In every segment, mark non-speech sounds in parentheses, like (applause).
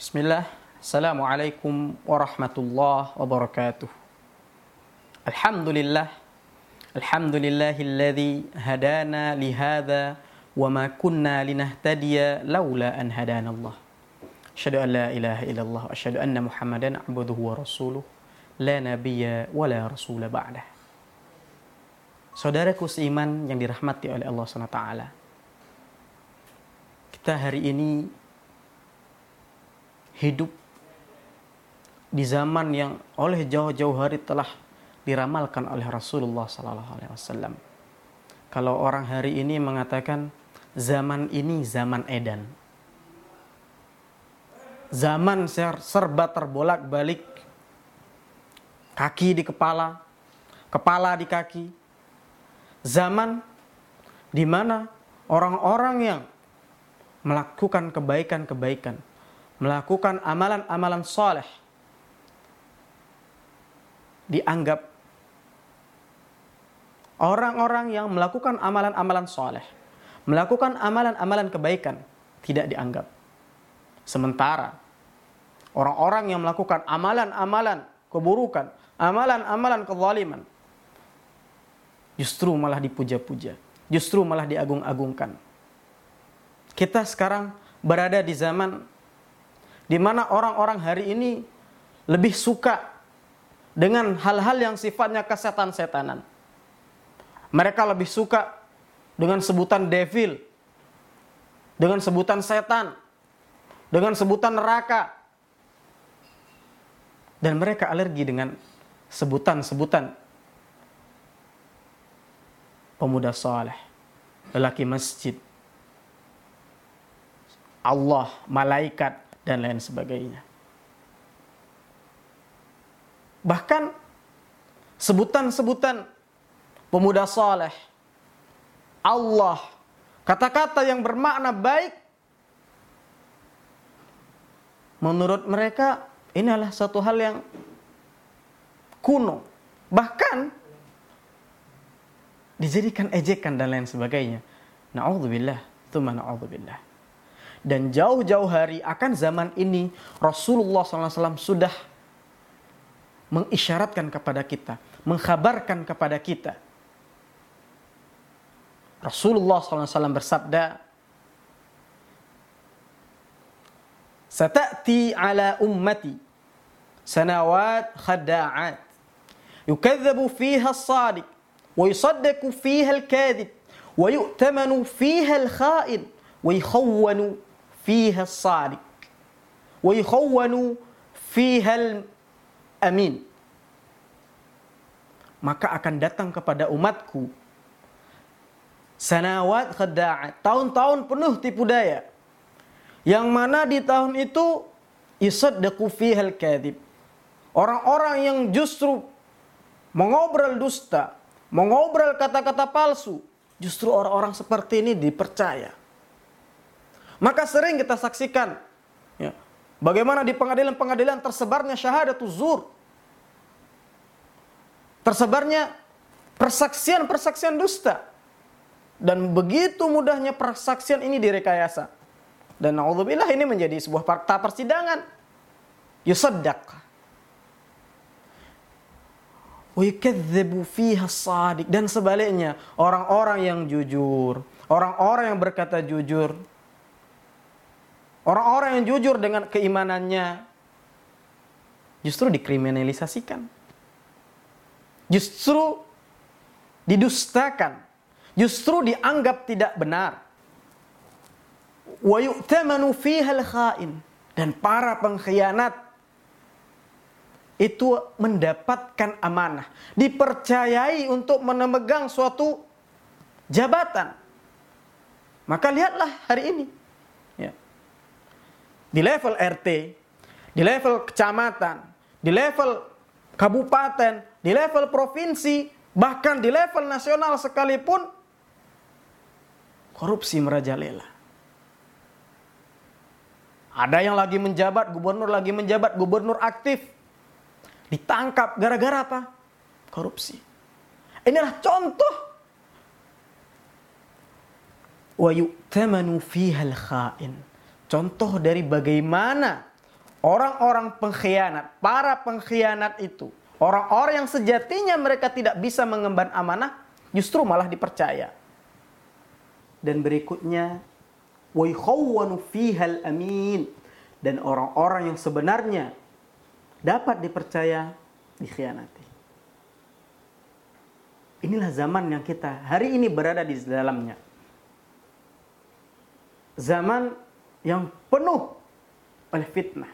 Bismillah. Assalamualaikum warahmatullahi wabarakatuh. Alhamdulillah. Alhamdulillahilladzi hadana lihada wa ma kunna linahtadiya laula an hadana Allah. Asyhadu an la ilaha illallah wa asyhadu anna Muhammadan abduhu wa rasuluh. La nabiyya wa la rasula ba'dah. Saudaraku seiman yang dirahmati oleh Allah SWT. Kita hari ini hidup di zaman yang oleh jauh-jauh hari telah diramalkan oleh Rasulullah Sallallahu Alaihi Wasallam. Kalau orang hari ini mengatakan zaman ini zaman edan, zaman serba terbolak-balik, kaki di kepala, kepala di kaki, zaman di mana orang-orang yang melakukan kebaikan-kebaikan, melakukan amalan-amalan soleh, dianggap orang-orang yang melakukan amalan-amalan soleh, melakukan amalan-amalan kebaikan, tidak dianggap. Sementara orang-orang yang melakukan amalan-amalan keburukan, amalan-amalan kezaliman, justru malah dipuja-puja, justru malah diagung-agungkan. Kita sekarang berada di zaman di mana orang-orang hari ini lebih suka dengan hal-hal yang sifatnya kesetan-setanan. Mereka lebih suka dengan sebutan devil, dengan sebutan setan, dengan sebutan neraka. Dan mereka alergi dengan sebutan-sebutan pemuda saleh, lelaki masjid, Allah, malaikat, dan lain sebagainya. Bahkan sebutan-sebutan pemuda saleh, Allah, kata-kata yang bermakna baik menurut mereka ini adalah satu hal yang kuno. Bahkan dijadikan ejekan dan lain sebagainya. Na'udzubillah, tsumma na'udzubillah. Dan jauh-jauh hari akan zaman ini Rasulullah SAW sudah mengisyaratkan kepada kita, mengkhabarkan kepada kita. Rasulullah SAW bersabda, Satati ala ummati sanawat khada'at yukadzabu fiha as-sadiq wa yusaddaqu fiha al-kadhib wa yu'tamanu fiha al-kha'in wa yukhawwanu wa yukhawwanu fiha al amin. Maka akan datang kepada umatku sanawat khada'at, tahun-tahun penuh tipu daya. Yang mana di tahun itu yusaddaqu fihal kadhib. Orang-orang yang justru mengobrol dusta, mengobrol kata-kata palsu, justru orang-orang seperti ini dipercaya. Maka sering kita saksikan ya, Bagaimana di pengadilan-pengadilan tersebarnya syahadatul zur. Tersebarnya persaksian-persaksian dusta. Dan begitu mudahnya persaksian ini direkayasa. Dan naudzubillah ini menjadi sebuah fakta persidangan. Yusaddaq. Dan sebaliknya, orang-orang yang jujur, orang-orang yang berkata jujur, Orang-orang yang jujur dengan keimanannya justru dikriminalisasikan. Justru didustakan. Justru dianggap tidak benar. Wa. Dan para pengkhianat itu mendapatkan amanah. Dipercayai untuk memegang suatu jabatan. Maka lihatlah hari ini di level RT, di level kecamatan, di level kabupaten, di level provinsi, bahkan di level nasional sekalipun korupsi merajalela. Ada yang lagi menjabat, gubernur lagi menjabat, gubernur aktif. Ditangkap gara-gara apa? Korupsi. Inilah contoh wa yu'tamanu fiha khain Contoh dari bagaimana orang-orang pengkhianat, para pengkhianat itu, orang-orang yang sejatinya mereka tidak bisa mengemban amanah, justru malah dipercaya. Dan berikutnya, yukhawwanu fihal amin. Dan orang-orang yang sebenarnya dapat dipercaya dikhianati. Inilah zaman yang kita hari ini berada di dalamnya. Zaman yang penuh oleh fitnah.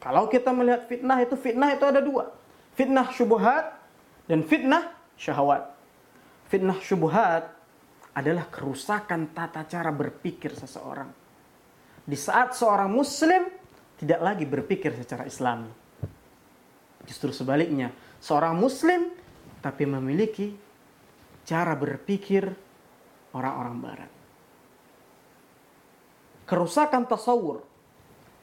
Kalau kita melihat fitnah itu fitnah itu ada dua. Fitnah syubhat dan fitnah syahwat. Fitnah syubhat adalah kerusakan tata cara berpikir seseorang. Di saat seorang muslim tidak lagi berpikir secara islami. Justru sebaliknya, seorang muslim tapi memiliki cara berpikir orang-orang barat. Kerusakan tasawur,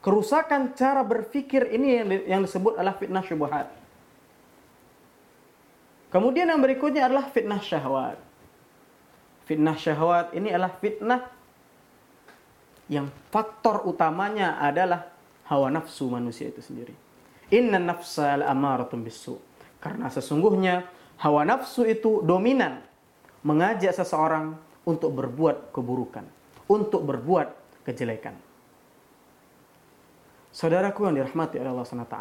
kerusakan cara berpikir ini yang, yang disebut adalah fitnah syubhat. Kemudian yang berikutnya adalah fitnah syahwat. Fitnah syahwat ini adalah fitnah yang faktor utamanya adalah hawa nafsu manusia itu sendiri. Inna nafsa al-amaratun bisu. Karena sesungguhnya hawa nafsu itu dominan mengajak seseorang untuk berbuat keburukan, untuk berbuat kejelekan. Saudaraku yang dirahmati oleh Allah SWT.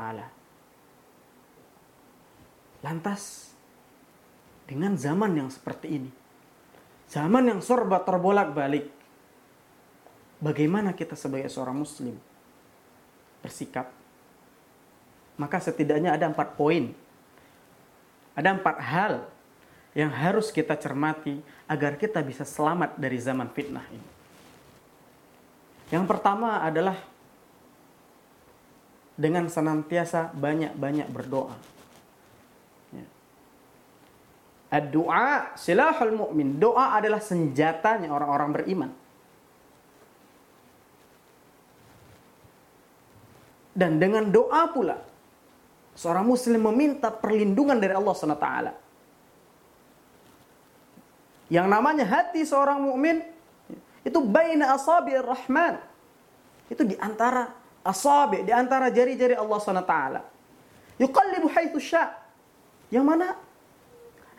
Lantas, dengan zaman yang seperti ini, zaman yang serba terbolak-balik, bagaimana kita sebagai seorang muslim bersikap? Maka setidaknya ada empat poin. Ada empat hal yang harus kita cermati agar kita bisa selamat dari zaman fitnah ini. Yang pertama adalah dengan senantiasa banyak-banyak berdoa. Ya. Doa silahul mu'min. Doa adalah senjatanya orang-orang beriman. Dan dengan doa pula seorang muslim meminta perlindungan dari Allah SWT. Yang namanya hati seorang mukmin itu baina asabi rahman. Itu di antara asabi, di antara jari-jari Allah SWT. Yuqallibu haitsu. Yang mana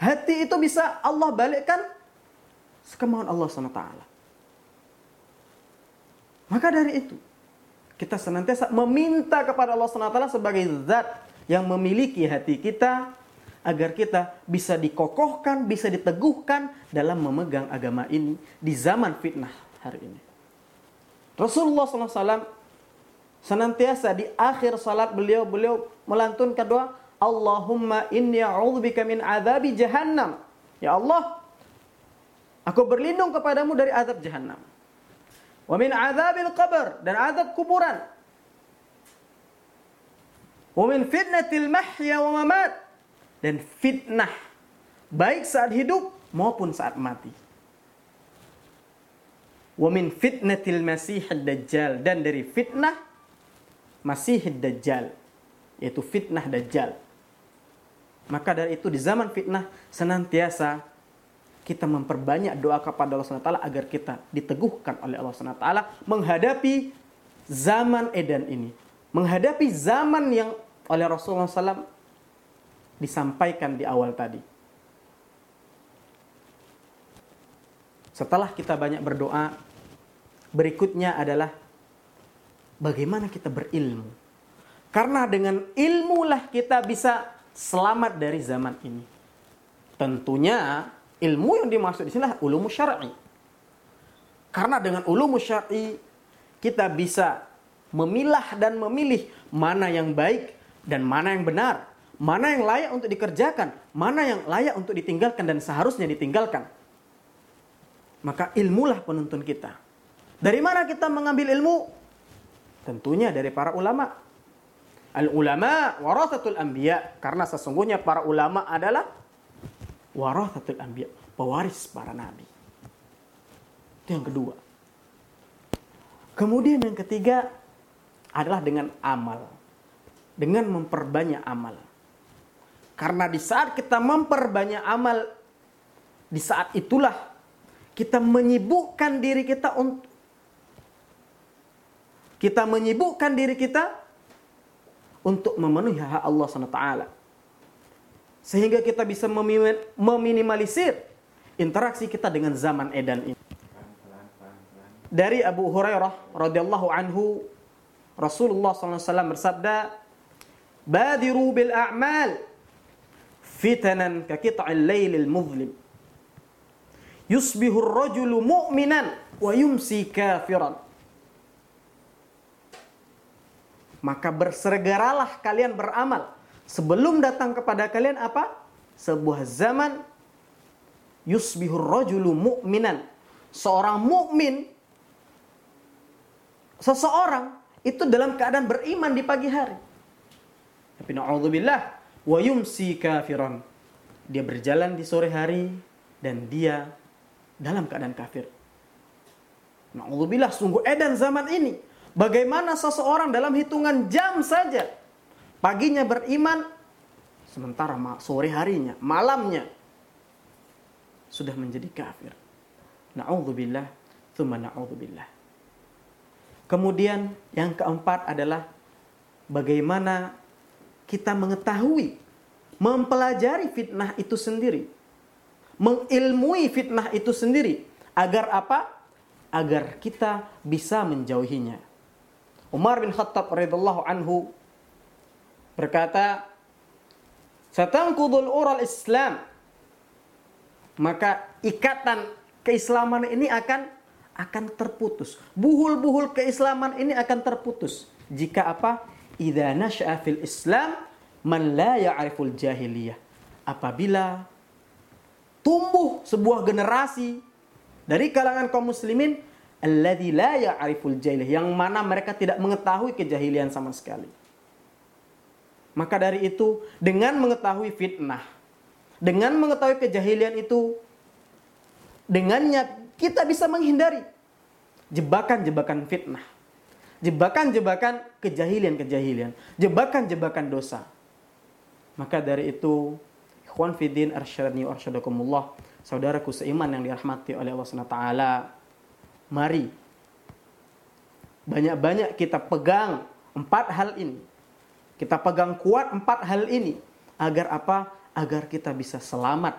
hati itu bisa Allah balikkan sekemauan Allah SWT. Maka dari itu, kita senantiasa meminta kepada Allah SWT sebagai zat yang memiliki hati kita, agar kita bisa dikokohkan, bisa diteguhkan dalam memegang agama ini di zaman fitnah hari ini. Rasulullah SAW senantiasa di akhir salat beliau beliau melantunkan doa Allahumma inni a'udzubika min adzabi jahannam. Ya Allah, aku berlindung kepadamu dari azab jahannam. Wa min adzabil qabr dan azab kuburan. Wa min fitnatil mahya wa mamat dan fitnah baik saat hidup maupun saat mati. Wa min fitnatil masih dajjal dan dari fitnah masih dajjal yaitu fitnah dajjal. Maka dari itu di zaman fitnah senantiasa kita memperbanyak doa kepada Allah SWT agar kita diteguhkan oleh Allah SWT menghadapi zaman edan ini. Menghadapi zaman yang oleh Rasulullah SAW disampaikan di awal tadi. Setelah kita banyak berdoa, berikutnya adalah bagaimana kita berilmu. Karena dengan ilmu lah kita bisa selamat dari zaman ini. Tentunya ilmu yang dimaksud di sini adalah ulum syar'i. Karena dengan ulum syar'i kita bisa memilah dan memilih mana yang baik dan mana yang benar mana yang layak untuk dikerjakan, mana yang layak untuk ditinggalkan dan seharusnya ditinggalkan. Maka ilmulah penuntun kita. Dari mana kita mengambil ilmu? Tentunya dari para ulama. Al-ulama warathatul anbiya karena sesungguhnya para ulama adalah warathatul anbiya, pewaris para nabi. Itu yang kedua. Kemudian yang ketiga adalah dengan amal. Dengan memperbanyak amal. Karena di saat kita memperbanyak amal, di saat itulah kita menyibukkan diri kita untuk kita menyibukkan diri kita untuk memenuhi hak Allah SWT. Sehingga kita bisa meminimalisir interaksi kita dengan zaman edan ini. Dari Abu Hurairah radhiyallahu anhu Rasulullah SAW bersabda, "Badiru bil a'mal fitanan ka qita'il lailil muzlim." Yusbihu ar-rajulu mu'minan wa yumsi kafiran. Maka bersegeralah kalian beramal sebelum datang kepada kalian apa? Sebuah zaman yusbihur rajulu mu'minan. Seorang mukmin seseorang itu dalam keadaan beriman di pagi hari. Tapi na'udzubillah wa yumsi kafiran. Dia berjalan di sore hari dan dia dalam keadaan kafir. Na'udzubillah sungguh edan zaman ini. Bagaimana seseorang dalam hitungan jam saja paginya beriman sementara sore harinya, malamnya sudah menjadi kafir. Na'udzubillah, thumma na'udzubillah. Kemudian yang keempat adalah bagaimana kita mengetahui, mempelajari fitnah itu sendiri. Mengilmui fitnah itu sendiri. Agar apa? Agar kita bisa menjauhinya. Umar bin Khattab radhiyallahu anhu berkata, "Satangkudul ural Islam." Maka ikatan keislaman ini akan akan terputus. Buhul-buhul keislaman ini akan terputus jika apa? Idza nasya'a fil Islam man la ya'riful jahiliyah. Apabila tumbuh sebuah generasi dari kalangan kaum muslimin alladzi la ya'riful jahiliyah yang mana mereka tidak mengetahui kejahilian sama sekali. Maka dari itu dengan mengetahui fitnah, dengan mengetahui kejahilian itu dengannya kita bisa menghindari jebakan-jebakan fitnah, jebakan-jebakan kejahilian-kejahilian, jebakan-jebakan dosa. Maka dari itu, ikhwan fidin arsyadni arsyadakumullah, saudaraku seiman yang dirahmati oleh Allah SWT, Mari banyak-banyak kita pegang empat hal ini. Kita pegang kuat empat hal ini agar apa? Agar kita bisa selamat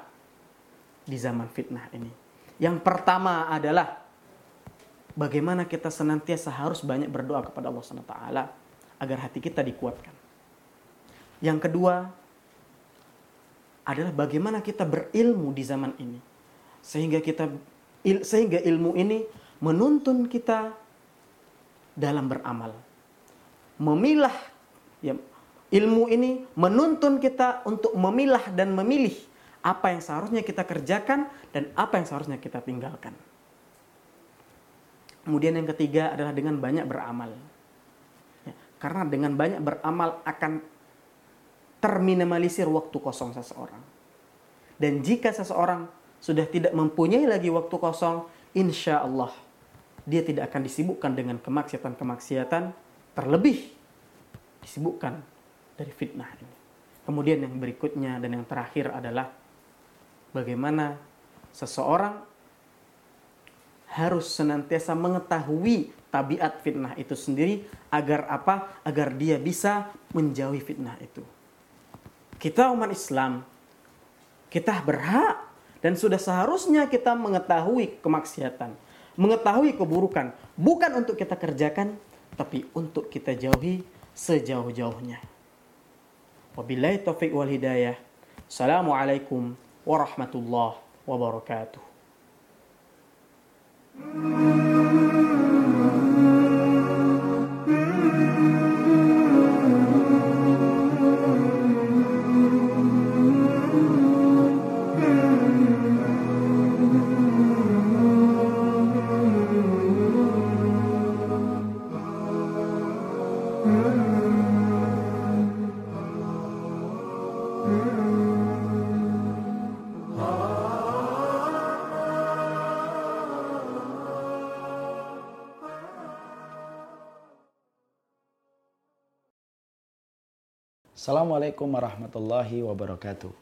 di zaman fitnah ini. Yang pertama adalah bagaimana kita senantiasa harus banyak berdoa kepada Allah SWT agar hati kita dikuatkan. Yang kedua adalah bagaimana kita berilmu di zaman ini sehingga kita sehingga ilmu ini menuntun kita dalam beramal. Memilah ya, ilmu ini menuntun kita untuk memilah dan memilih apa yang seharusnya kita kerjakan dan apa yang seharusnya kita tinggalkan. Kemudian yang ketiga adalah dengan banyak beramal. Ya, karena dengan banyak beramal akan terminimalisir waktu kosong seseorang. Dan jika seseorang sudah tidak mempunyai lagi waktu kosong, insya Allah dia tidak akan disibukkan dengan kemaksiatan-kemaksiatan terlebih disibukkan dari fitnah ini. Kemudian yang berikutnya dan yang terakhir adalah bagaimana seseorang harus senantiasa mengetahui tabiat fitnah itu sendiri agar apa? Agar dia bisa menjauhi fitnah itu. Kita umat Islam, kita berhak dan sudah seharusnya kita mengetahui kemaksiatan mengetahui keburukan bukan untuk kita kerjakan tapi untuk kita jauhi sejauh-jauhnya. Wabillahi taufiq wal hidayah. Assalamualaikum warahmatullahi wabarakatuh. Música Assalamualaikum warahmatullahi wabarakatuh.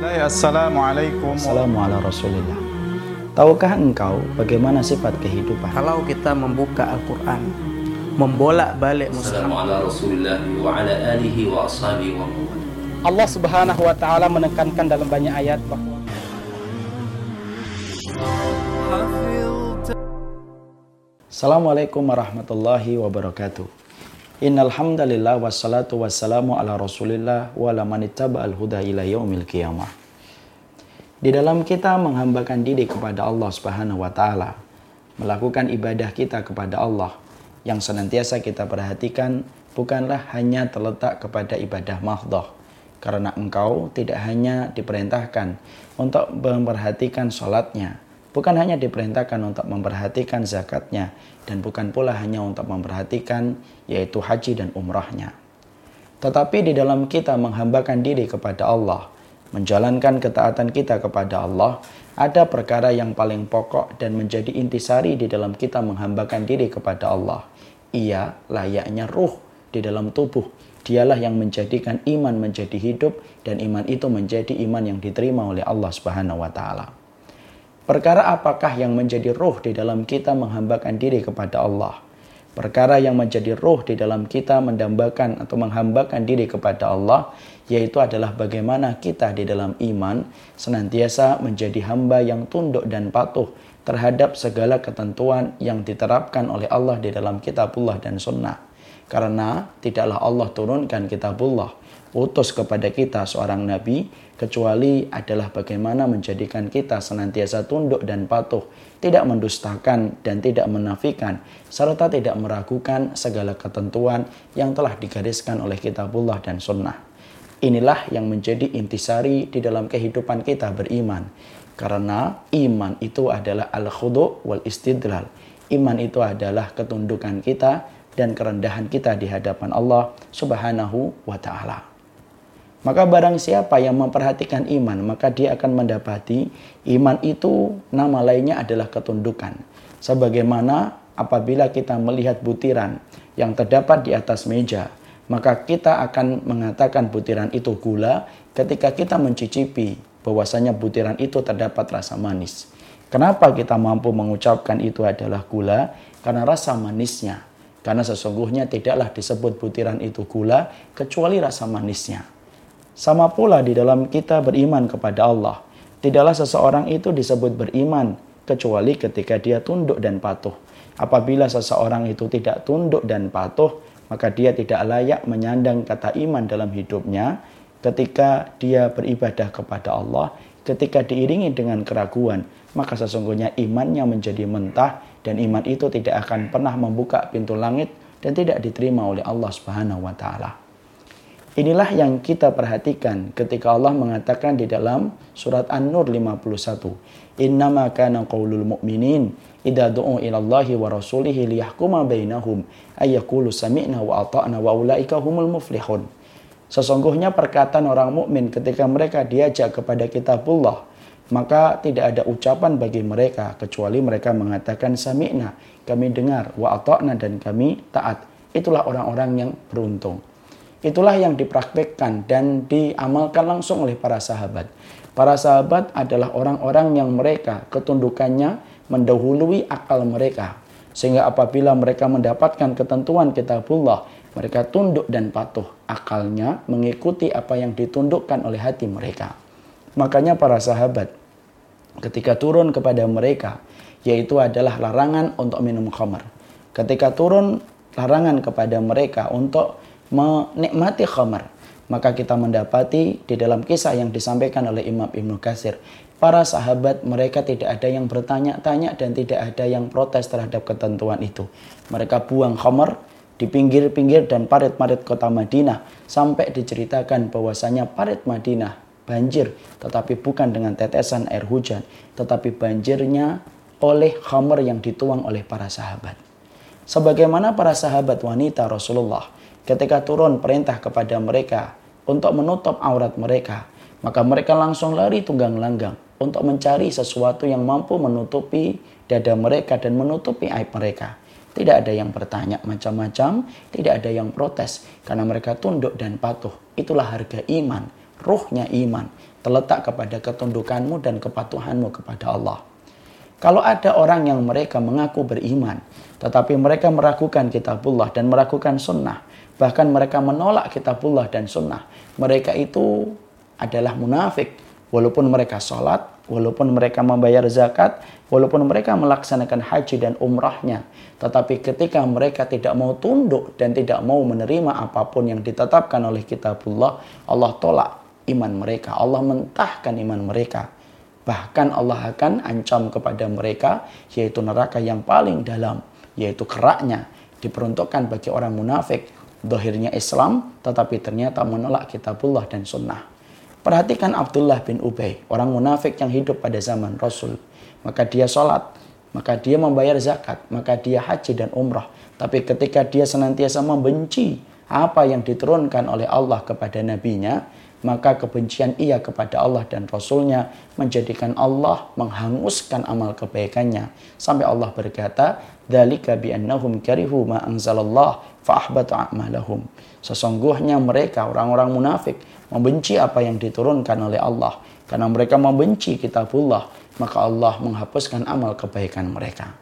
Assalamualaikum. Assalamualaikum Rasulillah. Tahukah engkau bagaimana sifat kehidupan? Kalau kita membuka Al-Quran, membolak-balik mushaf. Allah Subhanahu wa taala menekankan dalam banyak ayat bahwa Assalamualaikum warahmatullahi wabarakatuh. Innal hamdalillah wassalatu wassalamu ala Rasulillah wa ala man ittaba'al huda ila yaumil qiyamah. Di dalam kita menghambakan diri kepada Allah Subhanahu wa taala, melakukan ibadah kita kepada Allah yang senantiasa kita perhatikan bukanlah hanya terletak kepada ibadah mahdhah karena engkau tidak hanya diperintahkan untuk memperhatikan sholatnya, bukan hanya diperintahkan untuk memperhatikan zakatnya dan bukan pula hanya untuk memperhatikan yaitu haji dan umrahnya. Tetapi di dalam kita menghambakan diri kepada Allah, menjalankan ketaatan kita kepada Allah, ada perkara yang paling pokok dan menjadi intisari di dalam kita menghambakan diri kepada Allah. Ia layaknya ruh di dalam tubuh. Dialah yang menjadikan iman menjadi hidup dan iman itu menjadi iman yang diterima oleh Allah Subhanahu wa taala. Perkara apakah yang menjadi roh di dalam kita menghambakan diri kepada Allah? Perkara yang menjadi roh di dalam kita mendambakan atau menghambakan diri kepada Allah, yaitu adalah bagaimana kita di dalam iman senantiasa menjadi hamba yang tunduk dan patuh terhadap segala ketentuan yang diterapkan oleh Allah di dalam kitabullah dan sunnah. Karena tidaklah Allah turunkan kitabullah utus kepada kita seorang nabi kecuali adalah bagaimana menjadikan kita senantiasa tunduk dan patuh, tidak mendustakan dan tidak menafikan serta tidak meragukan segala ketentuan yang telah digariskan oleh kitabullah dan sunnah. Inilah yang menjadi intisari di dalam kehidupan kita beriman. Karena iman itu adalah al-khudu wal istidlal. Iman itu adalah ketundukan kita dan kerendahan kita di hadapan Allah Subhanahu wa taala. Maka barang siapa yang memperhatikan iman, maka dia akan mendapati iman itu nama lainnya adalah ketundukan. Sebagaimana apabila kita melihat butiran yang terdapat di atas meja, maka kita akan mengatakan butiran itu gula ketika kita mencicipi bahwasanya butiran itu terdapat rasa manis. Kenapa kita mampu mengucapkan itu adalah gula? Karena rasa manisnya. Karena sesungguhnya tidaklah disebut butiran itu gula kecuali rasa manisnya. Sama pula di dalam kita beriman kepada Allah. Tidaklah seseorang itu disebut beriman kecuali ketika dia tunduk dan patuh. Apabila seseorang itu tidak tunduk dan patuh, maka dia tidak layak menyandang kata iman dalam hidupnya ketika dia beribadah kepada Allah, ketika diiringi dengan keraguan, maka sesungguhnya imannya menjadi mentah dan iman itu tidak akan pernah membuka pintu langit dan tidak diterima oleh Allah Subhanahu wa taala. Inilah yang kita perhatikan ketika Allah mengatakan di dalam surat An-Nur 51. Innama kana qaulul mu'minin idza du'u ila Allahi wa rasulihi liyahkuma bainahum sami'na wa ata'na wa ulaika humul muflihun. Sesungguhnya perkataan orang mukmin ketika mereka diajak kepada kitabullah, maka tidak ada ucapan bagi mereka kecuali mereka mengatakan sami'na, kami dengar, wa ata'na dan kami taat. Itulah orang-orang yang beruntung. Itulah yang dipraktekkan dan diamalkan langsung oleh para sahabat. Para sahabat adalah orang-orang yang mereka ketundukannya mendahului akal mereka. Sehingga apabila mereka mendapatkan ketentuan kitabullah, mereka tunduk dan patuh. Akalnya mengikuti apa yang ditundukkan oleh hati mereka. Makanya para sahabat ketika turun kepada mereka, yaitu adalah larangan untuk minum khamar. Ketika turun larangan kepada mereka untuk menikmati khamar. Maka kita mendapati di dalam kisah yang disampaikan oleh Imam Ibnu Katsir, para sahabat mereka tidak ada yang bertanya-tanya dan tidak ada yang protes terhadap ketentuan itu. Mereka buang khamar di pinggir-pinggir dan parit-parit kota Madinah sampai diceritakan bahwasanya parit Madinah banjir tetapi bukan dengan tetesan air hujan tetapi banjirnya oleh khamar yang dituang oleh para sahabat. Sebagaimana para sahabat wanita Rasulullah ketika turun perintah kepada mereka untuk menutup aurat mereka, maka mereka langsung lari tunggang langgang untuk mencari sesuatu yang mampu menutupi dada mereka dan menutupi aib mereka. Tidak ada yang bertanya macam-macam, tidak ada yang protes karena mereka tunduk dan patuh. Itulah harga iman. Ruhnya iman terletak kepada ketundukanmu dan kepatuhanmu kepada Allah. Kalau ada orang yang mereka mengaku beriman, tetapi mereka meragukan kitabullah dan meragukan sunnah, bahkan mereka menolak kitabullah dan sunnah, mereka itu adalah munafik. Walaupun mereka sholat, walaupun mereka membayar zakat, walaupun mereka melaksanakan haji dan umrahnya, tetapi ketika mereka tidak mau tunduk dan tidak mau menerima apa pun yang ditetapkan oleh kitabullah, Allah tolak iman mereka. Allah mentahkan iman mereka. Bahkan Allah akan ancam kepada mereka yaitu neraka yang paling dalam, yaitu keraknya diperuntukkan bagi orang munafik. Dohirnya Islam tetapi ternyata menolak kitabullah dan sunnah. Perhatikan Abdullah bin Ubay, orang munafik yang hidup pada zaman Rasul. Maka dia sholat, maka dia membayar zakat, maka dia haji dan umrah. Tapi ketika dia senantiasa membenci apa yang diturunkan oleh Allah kepada nabinya, maka kebencian ia kepada Allah dan Rasulnya menjadikan Allah menghanguskan amal kebaikannya. Sampai Allah berkata, Dalika bi'annahum karihu ma anzalallah fa'ahbata a'malahum. Sesungguhnya mereka, orang-orang munafik, membenci apa yang diturunkan oleh Allah. Karena mereka membenci kitabullah, maka Allah menghapuskan amal kebaikan mereka.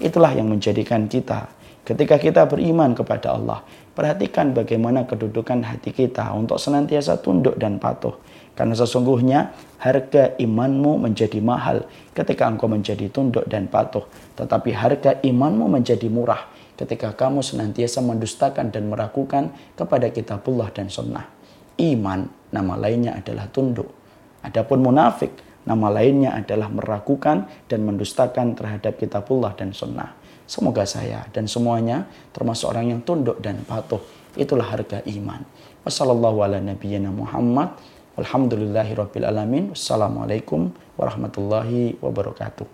Itulah yang menjadikan kita ketika kita beriman kepada Allah, Perhatikan bagaimana kedudukan hati kita untuk senantiasa tunduk dan patuh. Karena sesungguhnya harga imanmu menjadi mahal ketika engkau menjadi tunduk dan patuh. Tetapi harga imanmu menjadi murah ketika kamu senantiasa mendustakan dan meragukan kepada kitabullah dan sunnah. Iman nama lainnya adalah tunduk. Adapun munafik nama lainnya adalah meragukan dan mendustakan terhadap kitabullah dan sunnah. Semoga saya dan semuanya termasuk orang yang tunduk dan patuh. Itulah harga iman. Wassalamualaikum warahmatullahi wabarakatuh.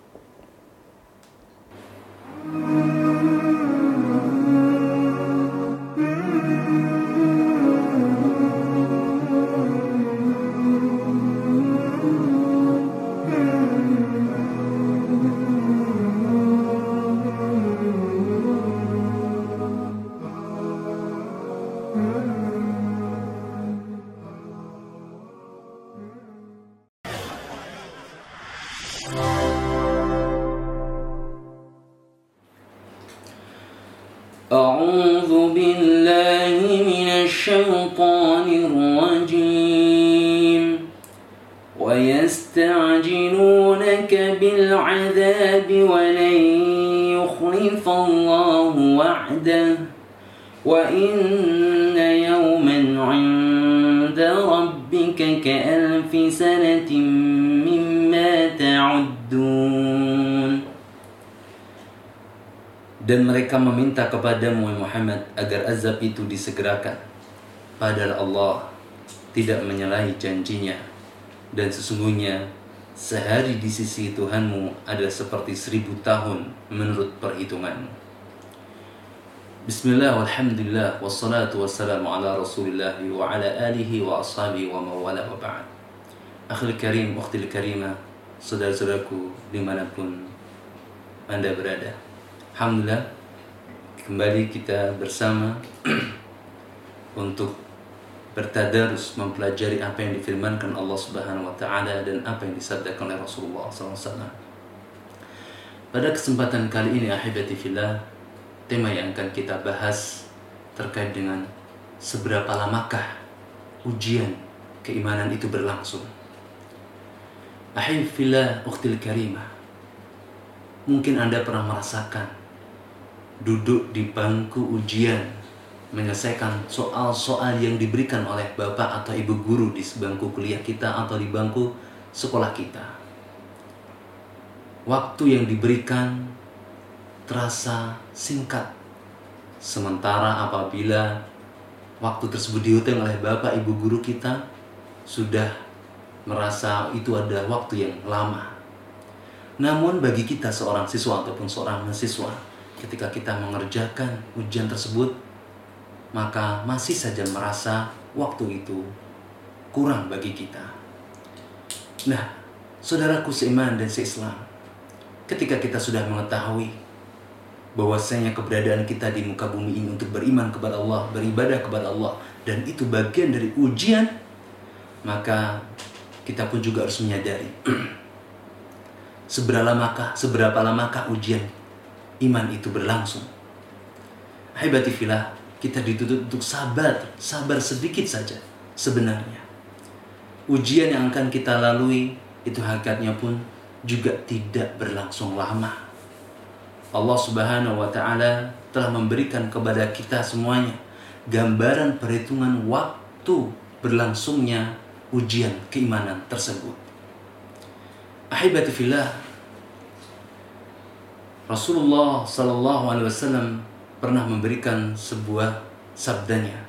Dan mereka meminta kepadamu Muhammad agar azab itu disegerakan. Padahal Allah tidak menyalahi janjinya. Dan sesungguhnya sehari di sisi Tuhanmu adalah seperti seribu tahun menurut perhitunganmu. Bismillah, walhamdulillah, wassalatu wassalamu ala rasulillah wa ala alihi wa ashabi wa mawala wa ba'd. Akhil karim, ukhtil karimah, saudara-saudaraku di mana pun Anda berada. Alhamdulillah kembali kita bersama (clears throat) untuk bertadarus mempelajari apa yang difirmankan Allah Subhanahu wa taala dan apa yang disabdakan oleh Rasulullah SAW. Pada kesempatan kali ini ahibati fillah, tema yang akan kita bahas terkait dengan seberapa lamakah ujian keimanan itu berlangsung. Ahibati fillah ukhtil karimah. Mungkin Anda pernah merasakan duduk di bangku ujian menyelesaikan soal-soal yang diberikan oleh bapak atau ibu guru di bangku kuliah kita atau di bangku sekolah kita. Waktu yang diberikan terasa singkat. Sementara apabila waktu tersebut dihutang oleh bapak ibu guru kita sudah merasa itu ada waktu yang lama. Namun bagi kita seorang siswa ataupun seorang mahasiswa, ketika kita mengerjakan ujian tersebut, maka masih saja merasa waktu itu kurang bagi kita. Nah, saudaraku seiman dan seislam, ketika kita sudah mengetahui bahwasanya keberadaan kita di muka bumi ini untuk beriman kepada Allah, beribadah kepada Allah, dan itu bagian dari ujian, maka kita pun juga harus menyadari (clears throat) seberapa lamakah seberapa lamakah ujian iman itu berlangsung. Hebati filah, kita dituntut untuk sabar, sabar sedikit saja sebenarnya. Ujian yang akan kita lalui itu hakikatnya pun juga tidak berlangsung lama. Allah Subhanahu wa taala telah memberikan kepada kita semuanya gambaran perhitungan waktu berlangsungnya ujian keimanan tersebut. Ahibati fillah, Rasulullah Sallallahu Alaihi Wasallam pernah memberikan sebuah sabdanya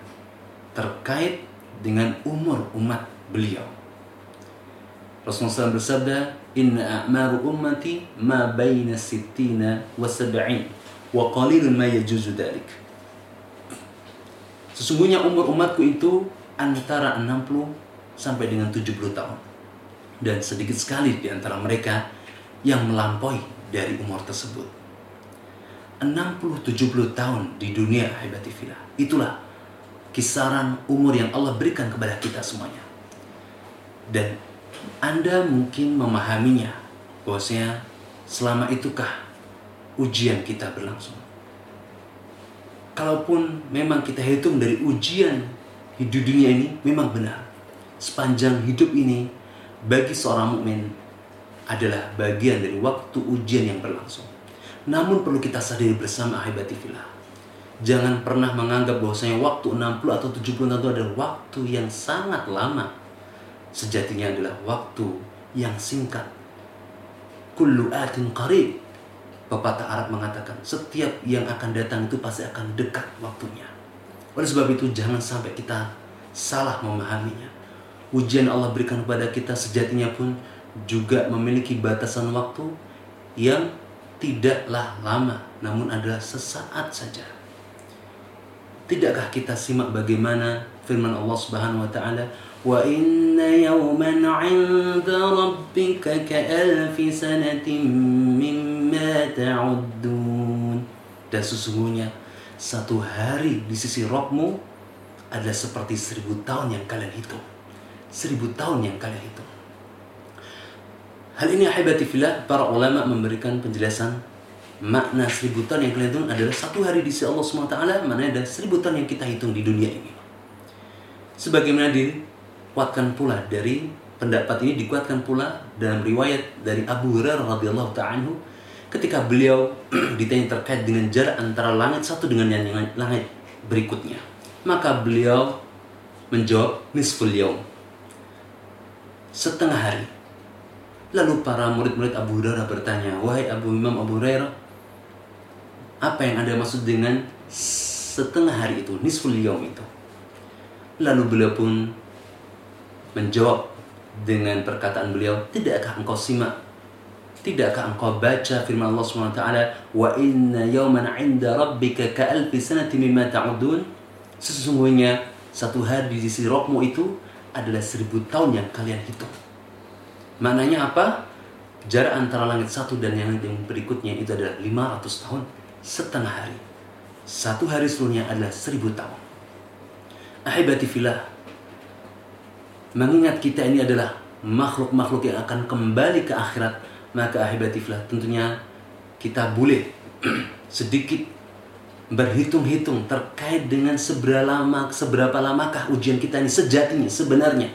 terkait dengan umur umat beliau. Rasulullah SAW bersabda, Inna a'maru ummati ma baina sittina wa sab'in wa qalilun ma yajuzu dalik. Sesungguhnya umur umatku itu antara 60 sampai dengan 70 tahun. Dan sedikit sekali di antara mereka yang melampaui dari umur tersebut. 60-70 tahun di dunia filah. Itulah kisaran umur yang Allah berikan kepada kita semuanya. Dan Anda mungkin memahaminya bahwasanya selama itukah ujian kita berlangsung. Kalaupun memang kita hitung dari ujian hidup dunia ini memang benar. Sepanjang hidup ini bagi seorang mukmin adalah bagian dari waktu ujian yang berlangsung. Namun perlu kita sadari bersama filah Jangan pernah menganggap bahwasanya waktu 60 atau 70 tahun itu adalah waktu yang sangat lama. Sejatinya adalah waktu yang singkat. Kullu atin qarib. Pepatah Arab mengatakan, setiap yang akan datang itu pasti akan dekat waktunya. Oleh sebab itu jangan sampai kita salah memahaminya. Ujian Allah berikan kepada kita sejatinya pun juga memiliki batasan waktu yang tidaklah lama, namun adalah sesaat saja. Tidakkah kita simak bagaimana firman Allah Subhanahu wa taala? Wa inna yawman 'inda rabbika ka'alfi sanatin mimma ta'uddun. Dan sesungguhnya satu hari di sisi Rabbmu adalah seperti seribu tahun yang kalian hitung. Seribu tahun yang kalian hitung hal ini ahibati para ulama memberikan penjelasan makna seribu tahun yang kalian hitung adalah satu hari di sisi Allah SWT mana ada seribu tahun yang kita hitung di dunia ini. Sebagaimana dikuatkan pula dari pendapat ini dikuatkan pula dalam riwayat dari Abu Hurairah radhiyallahu taala ketika beliau (clears throat) ditanya terkait dengan jarak antara langit satu dengan yang langit berikutnya. Maka beliau menjawab nisful yaum setengah hari Lalu para murid-murid Abu Hurairah bertanya, "Wahai Abu Imam Abu Hurairah, apa yang Anda maksud dengan setengah hari itu, nisful yaum itu? Lalu beliau pun menjawab dengan perkataan beliau, tidakkah engkau simak? Tidakkah engkau baca firman Allah SWT, Wa inna yawman inda rabbika ka'alfi sanati mimma ta'udun? Sesungguhnya satu hari di sisi rohmu itu adalah seribu tahun yang kalian hitung. Maknanya apa? Jarak antara langit satu dan yang berikutnya itu adalah 500 tahun setengah hari. Satu hari seluruhnya adalah seribu tahun. Ahibati filah. Mengingat kita ini adalah makhluk-makhluk yang akan kembali ke akhirat. Maka ahibati filah tentunya kita boleh (clears throat) sedikit berhitung-hitung terkait dengan seberapa lama seberapa lamakah ujian kita ini sejatinya sebenarnya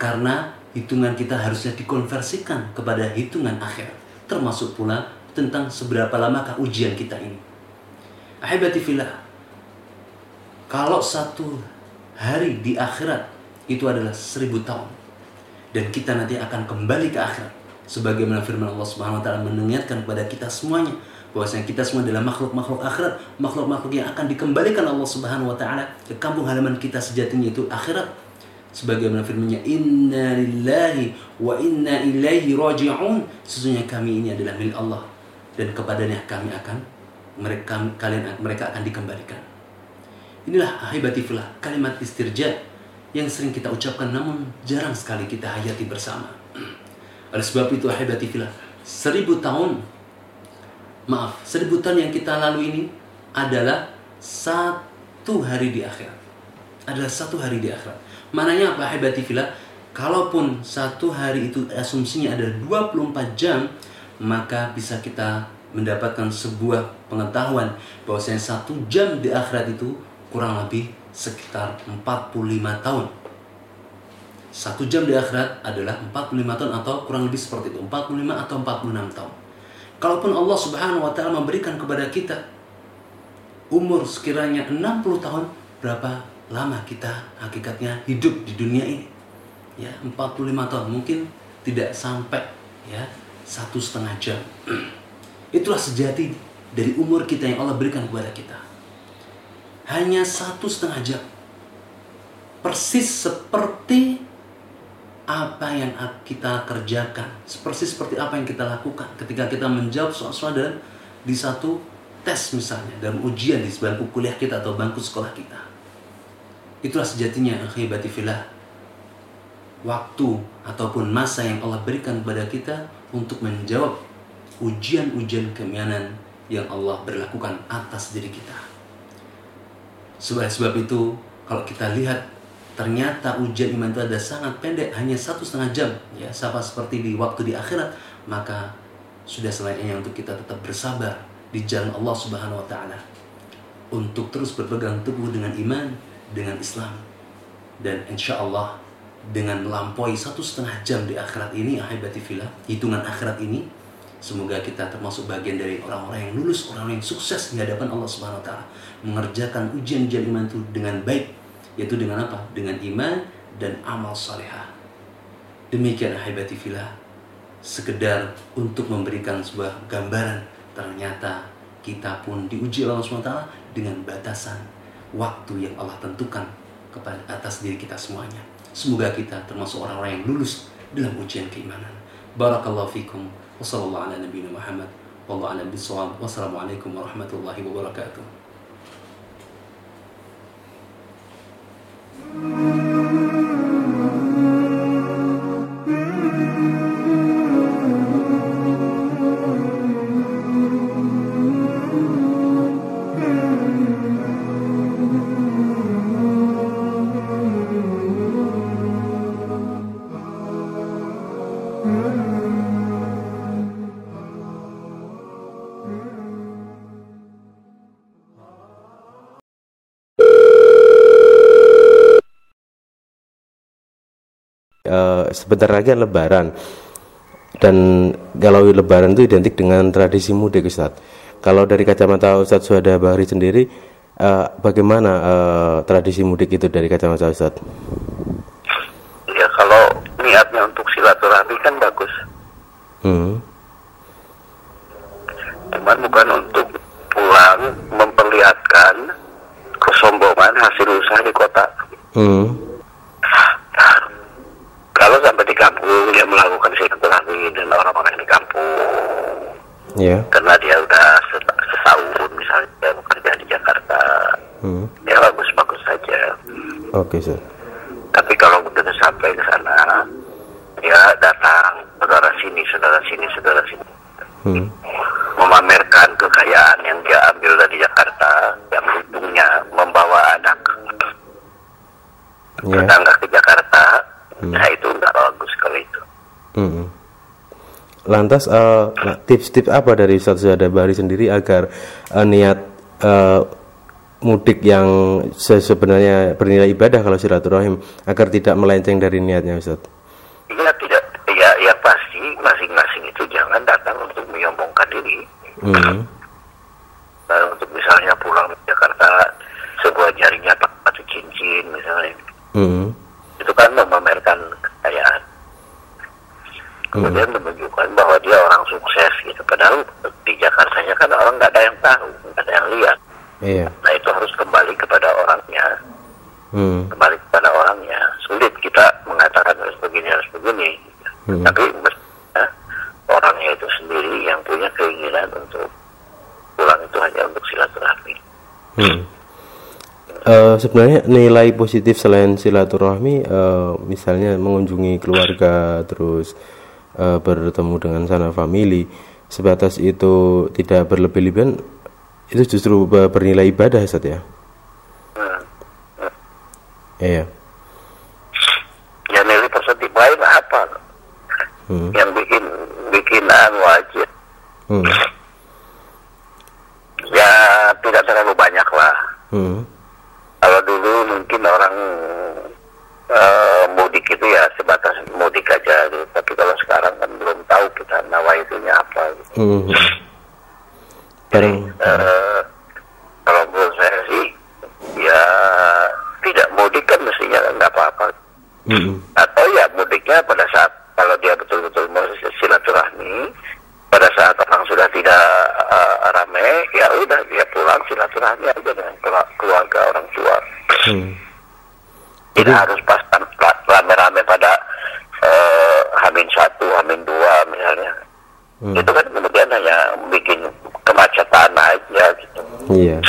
karena hitungan kita harusnya dikonversikan kepada hitungan akhirat termasuk pula tentang seberapa lamakah ujian kita ini. Filah. Kalau satu hari di akhirat itu adalah seribu tahun. Dan kita nanti akan kembali ke akhirat. Sebagaimana firman Allah Subhanahu wa taala mengingatkan kepada kita semuanya bahwasanya kita semua adalah makhluk-makhluk akhirat, makhluk-makhluk yang akan dikembalikan Allah Subhanahu wa taala ke kampung halaman kita sejatinya itu akhirat. Sebagaimana firman-Nya, "Inna lillahi wa inna ilaihi raji'un." Sesungguhnya kami ini adalah milik Allah dan kepadanya kami akan mereka kalian mereka akan dikembalikan. Inilah ahibatifullah kalimat istirja yang sering kita ucapkan namun jarang sekali kita hayati bersama. (clears throat) Oleh sebab itu ahibatifullah seribu tahun maaf seribu tahun yang kita lalu ini adalah satu hari di akhirat adalah satu hari di akhirat Mananya apa hebati fillah? Kalaupun satu hari itu asumsinya ada 24 jam, maka bisa kita mendapatkan sebuah pengetahuan bahwasanya satu jam di akhirat itu kurang lebih sekitar 45 tahun. Satu jam di akhirat adalah 45 tahun atau kurang lebih seperti itu. 45 atau 46 tahun. Kalaupun Allah subhanahu wa ta'ala memberikan kepada kita umur sekiranya 60 tahun, berapa lama kita hakikatnya hidup di dunia ini? Ya, 45 tahun. Mungkin tidak sampai ya satu setengah jam. (clears throat) Itulah sejati dari umur kita yang Allah berikan kepada kita. Hanya satu setengah jam. Persis seperti apa yang kita kerjakan, persis seperti apa yang kita lakukan ketika kita menjawab soal-soal dan di satu tes misalnya dalam ujian di bangku kuliah kita atau bangku sekolah kita. Itulah sejatinya akhibati filah waktu ataupun masa yang Allah berikan kepada kita untuk menjawab ujian-ujian keimanan yang Allah berlakukan atas diri kita. Sebab sebab itu kalau kita lihat ternyata ujian iman itu ada sangat pendek hanya satu setengah jam ya. Sama seperti di waktu di akhirat maka sudah selainnya untuk kita tetap bersabar di jalan Allah Subhanahu wa taala. Untuk terus berpegang teguh dengan iman dengan Islam dan insya Allah dengan melampaui satu setengah jam di akhirat ini ahibati filah hitungan akhirat ini semoga kita termasuk bagian dari orang-orang yang lulus orang-orang yang sukses di hadapan Allah Subhanahu wa taala mengerjakan ujian-ujian iman itu dengan baik yaitu dengan apa? Dengan iman dan amal salehah. Demikian ahibati filah sekedar untuk memberikan sebuah gambaran ternyata kita pun diuji Allah SWT dengan batasan waktu yang Allah tentukan kepada atas diri kita semuanya. Semoga kita termasuk orang-orang yang lulus dalam ujian keimanan. Barakallahu fikum. Wassalamualaikum warahmatullahi wabarakatuh. Sebentar lagi lebaran. Dan kalau lebaran itu identik dengan tradisi mudik Ustaz. Kalau dari kacamata Ustaz Suhada Bahri sendiri uh, bagaimana uh, tradisi mudik itu dari kacamata Ustaz? Ya kalau niatnya untuk silaturahmi kan bagus. Hmm. cuman bukan untuk pulang memperlihatkan kesombongan hasil usaha di kota. Hmm kalau sampai di kampung dia melakukan silaturahmi dan orang-orang di kampung yeah. karena dia udah setahun misalnya dia bekerja di Jakarta hmm. ya bagus-bagus saja oke okay, sir tapi kalau begitu sampai ke sana ya datang saudara sini saudara sini saudara sini hmm. memamerkan kekayaan yang dia ambil dari Jakarta yang ujungnya membawa anak yeah. tetangga ke Jakarta hmm. nah itu nggak bagus kalau itu hmm. Lantas uh, tips-tips apa dari Ustaz Bari sendiri agar uh, niat uh, mudik yang sebenarnya bernilai ibadah kalau silaturahim agar tidak melenceng dari niatnya Ustaz? Iya tidak ya ya pasti masing-masing itu jangan datang untuk menyombongkan diri. Hmm. Nah, untuk misalnya pulang ke Jakarta sebuah jaringnya satu cincin misalnya. Hmm itu kan memamerkan kekayaan kemudian hmm. menunjukkan bahwa dia orang sukses gitu padahal di Jakarta nya kan orang nggak ada yang tahu nggak ada yang lihat iya. nah itu harus kembali kepada orangnya hmm. kembali kepada orangnya sulit kita mengatakan harus begini harus begini hmm. tapi mestinya orangnya itu sendiri yang punya keinginan untuk pulang itu hanya untuk silaturahmi hmm uh, sebenarnya nilai positif selain silaturahmi uh, misalnya mengunjungi keluarga terus uh, bertemu dengan sana family sebatas itu tidak berlebih-lebihan itu justru bernilai ibadah Ustaz ya. Iya. lain apa hmm. yang bikin bikinan wajib hmm. ya tidak terlalu banyak lah hmm. kalau dulu mungkin orang uh, mudik itu ya sebatas mudik aja gitu. tapi kalau sekarang kan belum tahu kita nawa itunya apa gitu. hmm. Jadi, uh, kalau menurut saya sih ya tidak mudik kan mestinya nggak apa-apa hmm. atau ya mudiknya pada saat kalau dia betul-betul mau silaturahmi pada saat orang sudah tidak uh, rame ya udah dia pulang silaturahmi aja dengan keluarga orang tua hmm. tidak Jadi, harus pas rame-rame pada uh, Hamin satu Hamin dua misalnya hmm. itu kan kemudian hanya bikin kemacetan aja gitu iya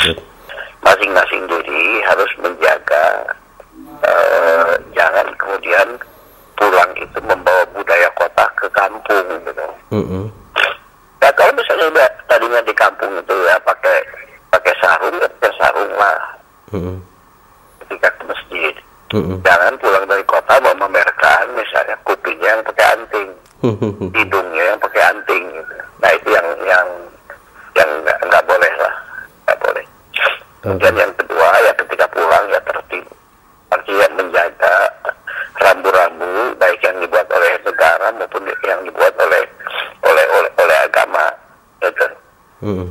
masing-masing diri harus menjaga uh, jangan kemudian pulang itu membawa budaya kota ke kampung gitu. Mm -hmm. Ya kalau misalnya udah tadinya di kampung itu ya pakai pakai sarung ya pakai sarung lah. Mm -hmm. Ketika ke masjid. Mm -hmm. Jangan pulang dari kota mau memamerkan misalnya kupingnya yang pakai anting, hidungnya yang pakai anting. Gitu. Nah itu yang yang yang nggak boleh lah, nggak boleh. Okay. yang kedua ya ketika pulang ya tertib artinya menjaga rambu-rambu baik yang dibuat oleh negara maupun yang dibuat oleh oleh oleh, oleh agama itu. Hmm.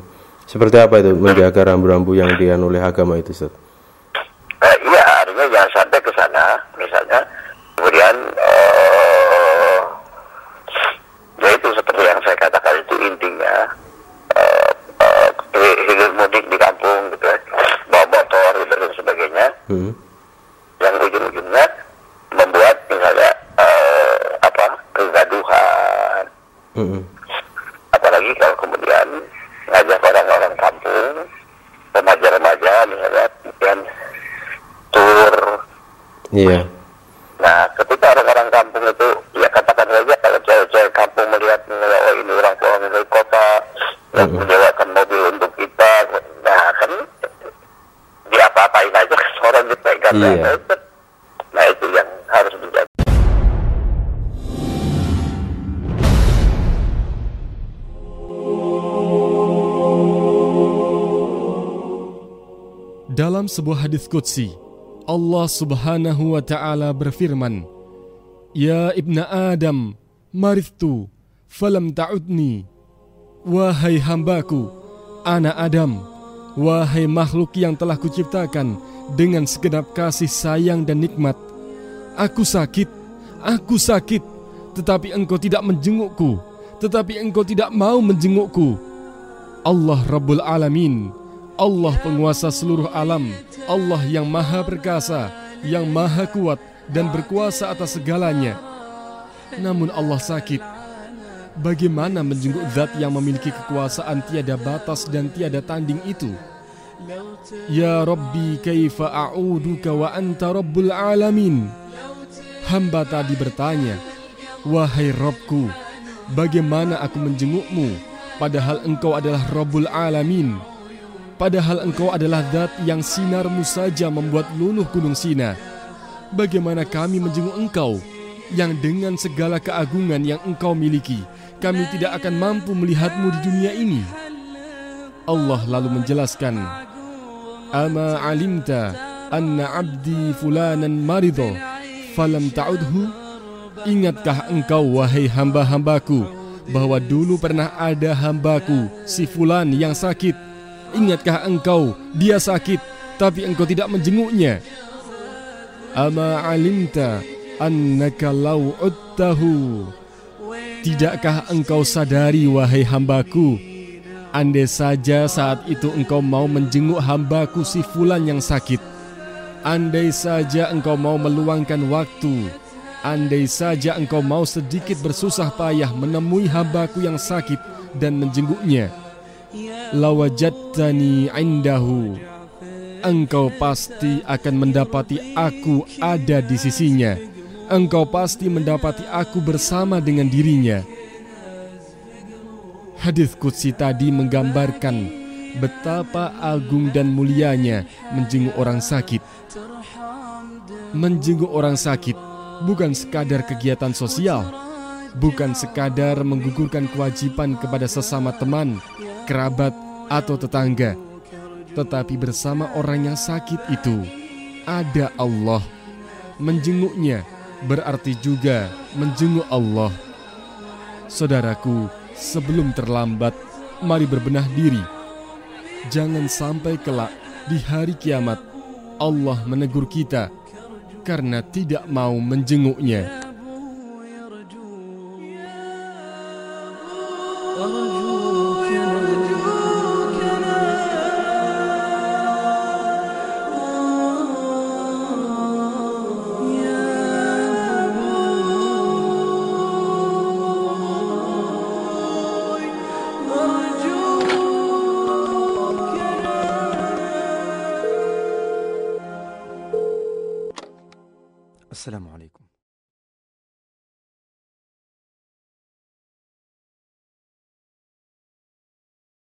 Seperti apa itu menjaga rambu-rambu yang dian oleh agama itu, Ustaz? Uh, iya, artinya jangan sampai ke sana, misalnya kemudian uh, ya itu seperti yang saya katakan itu intinya uh, uh, hidup mudik di kampung gitu ya, bawa motor gitu dan sebagainya. Hmm yang ujung-ujungnya membuat misalnya uh, apa kegaduhan mm-hmm. apalagi kalau kemudian ngajak orang-orang kampung remaja-remaja misalnya kemudian tur iya yeah. nah ketika orang-orang kampung itu ya katakan saja kalau cewek-cewek kampung melihat oh ini orang pulang dari kota yang mm-hmm. menyewakan mobil untuk kita nah kan diapa-apain aja (laughs) orang dipegang iya. nah itu yang harus dijaga Dalam sebuah hadis qudsi, Allah Subhanahu wa taala berfirman, "Ya ibna Adam, maridtu falam ta'udni." Wahai hambaku, anak Adam, Wahai makhluk yang telah kuciptakan dengan segenap kasih sayang dan nikmat, aku sakit, aku sakit, tetapi engkau tidak menjengukku, tetapi engkau tidak mau menjengukku. Allah Rabbul Alamin, Allah penguasa seluruh alam, Allah yang maha perkasa, yang maha kuat dan berkuasa atas segalanya. Namun Allah sakit. Bagaimana menjenguk zat yang memiliki kekuasaan tiada batas dan tiada tanding itu? Ya Rabbi kaifa a'uduka wa anta Rabbul Alamin Hamba tadi bertanya Wahai Robku Bagaimana aku menjengukmu Padahal engkau adalah Rabbul Alamin Padahal engkau adalah zat yang sinarmu saja membuat luluh gunung Sina Bagaimana kami menjenguk engkau Yang dengan segala keagungan yang engkau miliki kami tidak akan mampu melihatmu di dunia ini. Allah lalu menjelaskan, Ama alimta anna abdi fulanan marido falam ta'udhu? Ingatkah engkau wahai hamba-hambaku bahwa dulu pernah ada hambaku si fulan yang sakit? Ingatkah engkau dia sakit tapi engkau tidak menjenguknya? Ama alimta annaka lau uttahu Tidakkah engkau sadari wahai hambaku? Andai saja saat itu engkau mau menjenguk hambaku si fulan yang sakit. Andai saja engkau mau meluangkan waktu. Andai saja engkau mau sedikit bersusah payah menemui hambaku yang sakit dan menjenguknya Lawajattani indahu Engkau pasti akan mendapati aku ada di sisinya engkau pasti mendapati aku bersama dengan dirinya. Hadis Qudsi tadi menggambarkan betapa agung dan mulianya menjenguk orang sakit. Menjenguk orang sakit bukan sekadar kegiatan sosial, bukan sekadar menggugurkan kewajiban kepada sesama teman, kerabat, atau tetangga, tetapi bersama orang yang sakit itu ada Allah. Menjenguknya berarti juga menjenguk Allah. Saudaraku, sebelum terlambat, mari berbenah diri. Jangan sampai kelak di hari kiamat Allah menegur kita karena tidak mau menjenguknya.